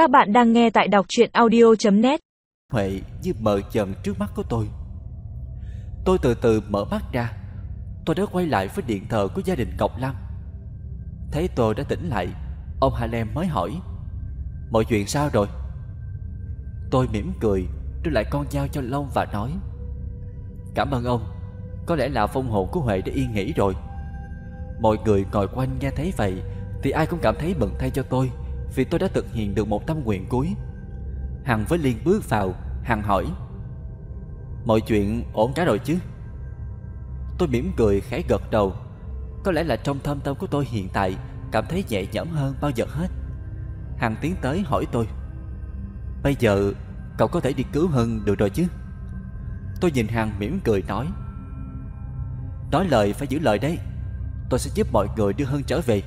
Các bạn đang nghe tại đọc chuyện audio.net Huệ như mờ dần trước mắt của tôi. Tôi từ từ mở mắt ra. Tôi đã quay lại với điện thờ của gia đình Cọc Lâm Thấy tôi đã tỉnh lại, Ông Hà Lem mới hỏi, Mọi chuyện sao rồi? Tôi mỉm cười Đưa lại con dao cho Long và nói, Cảm ơn ông, Có lẽ là phong hồn của Huệ đã yên nghỉ rồi. Mọi người ngồi quanh nghe thấy vậy Thì ai cũng cảm thấy mừng thay cho tôi. Vì tôi đã thực hiện được một tâm nguyện cuối. Hằng với Liên bước vào, Hằng hỏi, Mọi chuyện ổn cả rồi chứ? Tôi mỉm cười, khẽ gật đầu. Có lẽ là trong thâm tâm của tôi hiện tại, Cảm thấy nhẹ nhõm hơn bao giờ hết. Hằng tiến tới hỏi tôi, Bây giờ cậu có thể đi cứu Hưng được rồi chứ? Tôi nhìn Hằng mỉm cười nói Nói lời phải giữ lời đấy. Tôi sẽ giúp mọi người đưa Hưng trở về.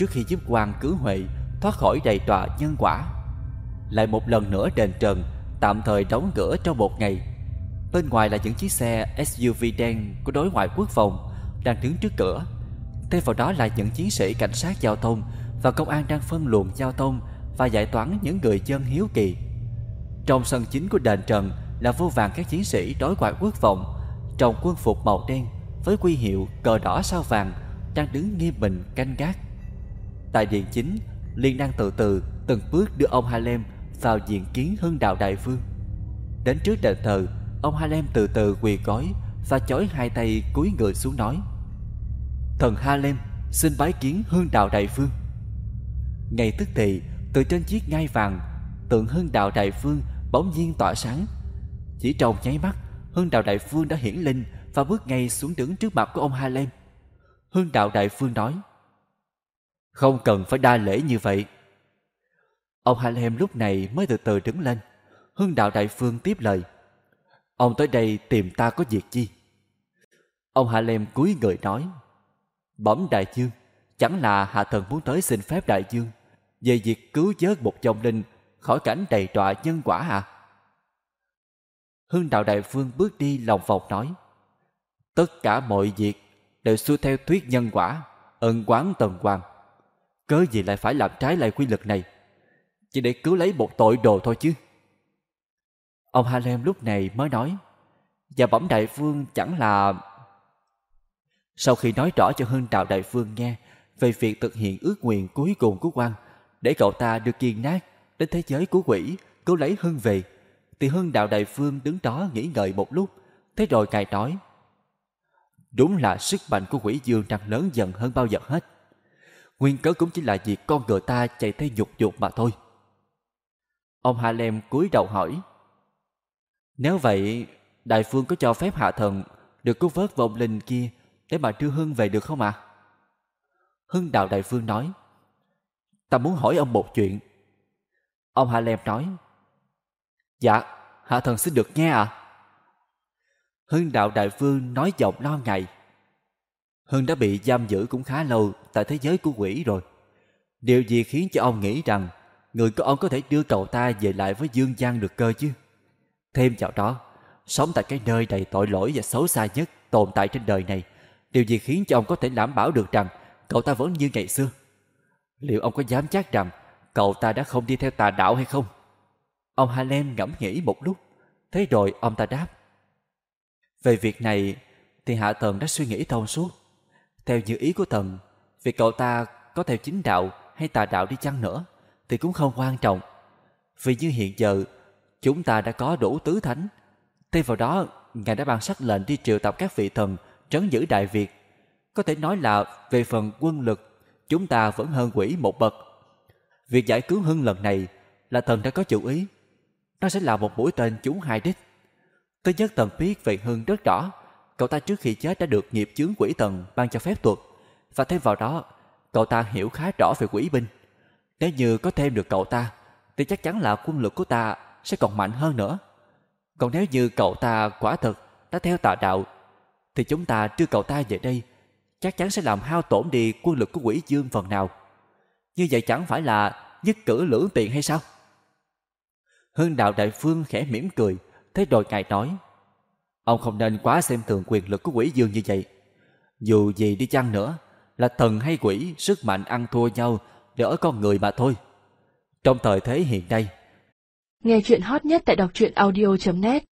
Trước khi giúp quan cứu Huệ Thoát khỏi đầy tòa nhân quả. Lại một lần nữa đền trần, Tạm thời đóng cửa trong một ngày. Bên ngoài là những chiếc xe SUV đen Của đối ngoại quốc phòng Đang đứng trước cửa. Thêm vào đó là những chiến sĩ cảnh sát giao thông Và công an đang phân luồng giao thông Và giải toán những người dân hiếu kỳ. Trong sân chính của đền Trần Là vô vàng các chiến sĩ đối ngoại quốc phòng, Trong quân phục màu đen Với quy hiệu cờ đỏ sao vàng Đang đứng nghiêm mình canh gác. Tại điện chính Liên đang từ từ từng bước đưa ông Halem vào diện kiến hưng đạo đại vương. Đến trước đền thờ Ông Halem từ từ quỳ gói Và chói hai tay cúi người xuống nói Thần Halem, xin bái kiến hưng đạo đại vương. Ngay tức thì Từ trên chiếc ngai vàng Tượng hưng đạo đại vương bỗng nhiên tỏa sáng. Chỉ trong nháy mắt hưng đạo đại vương đã hiển linh Và bước ngay xuống đứng trước mặt của ông Halem. Hưng đạo đại vương nói không cần phải đa lễ như vậy. Ông Harlem lúc này mới từ từ đứng lên hưng đạo đại phương tiếp lời. Ông tới đây tìm ta có việc chi? Ông Harlem cúi người nói, Bẩm đại dương, Chẳng là hạ thần muốn tới xin phép đại dương, Về việc cứu vớt một dòng linh Khỏi cảnh đầy trọa nhân quả à? Hưng đạo đại phương bước đi lòng vòng nói, Tất cả mọi việc Đều xuôi theo thuyết nhân quả, Ân quán tần hoàng. Cớ gì lại phải làm trái lại quy luật này? Chỉ để cứu lấy một tội đồ thôi chứ. Ông Harlem lúc này mới nói, Và bẩm đại vương chẳng là Sau khi nói rõ cho Hưng Đạo đại vương nghe Về việc thực hiện ước nguyện cuối cùng của quan, Để cậu ta được kiên nát Đến thế giới của quỷ, Cứu lấy Hưng về, Thì Hưng Đạo đại vương đứng đó nghĩ ngợi một lúc, Thế rồi ngài nói, Đúng là sức mạnh của quỷ dương đang lớn dần hơn bao giờ hết. Nguyên cớ cũng chỉ là việc con người ta chạy theo dục dục mà thôi Ông Harlem cúi đầu hỏi, Nếu vậy, Đại phương có cho phép hạ thần Được cứu vớt vong linh kia Để mà đưa Hưng về được không ạ à? Hưng đạo đại phương nói, Ta muốn hỏi ông một chuyện Ông Harlem nói Dạ hạ thần xin được nghe ạ à? Hưng đạo đại phương nói giọng lo ngại Hưng đã bị giam giữ cũng khá lâu Tại thế giới của quỷ rồi Điều gì khiến cho ông nghĩ rằng người của ông có thể đưa cậu ta về lại với Dương gian được cơ chứ. Thêm vào đó, sống tại cái nơi đầy tội lỗi và xấu xa nhất tồn tại trên đời này, điều gì khiến cho ông có thể đảm bảo được rằng cậu ta vẫn như ngày xưa? Liệu ông có dám chắc rằng cậu ta đã không đi theo tà đạo hay không? Ông Harlem ngẫm nghĩ một lúc, thế rồi ông ta đáp. Về việc này thì Hạ Thần đã suy nghĩ thông suốt. Theo như ý của Thần, việc cậu ta có theo chính đạo hay tà đạo đi chăng nữa, thì cũng không quan trọng. Vì như hiện giờ, chúng ta đã có đủ tứ thánh. Thêm vào đó, Ngài đã ban sắc lệnh đi triệu tập các vị thần trấn giữ Đại Việt. Có thể nói là về phần quân lực, chúng ta vẫn hơn quỷ một bậc. Việc giải cứu Hưng lần này là thần đã có chủ ý. Nó sẽ là một mũi tên trúng hai đích. Thứ nhất thần biết về Hưng rất rõ. Cậu ta trước khi chết đã được nghiệp chướng quỷ thần ban cho phép thuật. Và thêm vào đó, cậu ta hiểu khá rõ về quỷ binh. Nếu như có thêm được cậu ta Thì chắc chắn là quân lực của ta Sẽ còn mạnh hơn nữa Còn nếu như cậu ta quả thật Đã theo tà đạo Thì chúng ta đưa cậu ta về đây Chắc chắn sẽ làm hao tổn đi quân lực của quỷ dương phần nào Như vậy chẳng phải là Nhất cử lưỡng tiện hay sao Hưng đạo đại phương khẽ mỉm cười Thế rồi ngài nói Ông không nên quá xem thường quyền lực của quỷ dương như vậy Dù gì đi chăng nữa Là thần hay quỷ Sức mạnh ăn thua nhau đều ở con người mà thôi. Trong thời thế hiện nay, Nghe chuyện hot nhất tại đọc truyện audio.net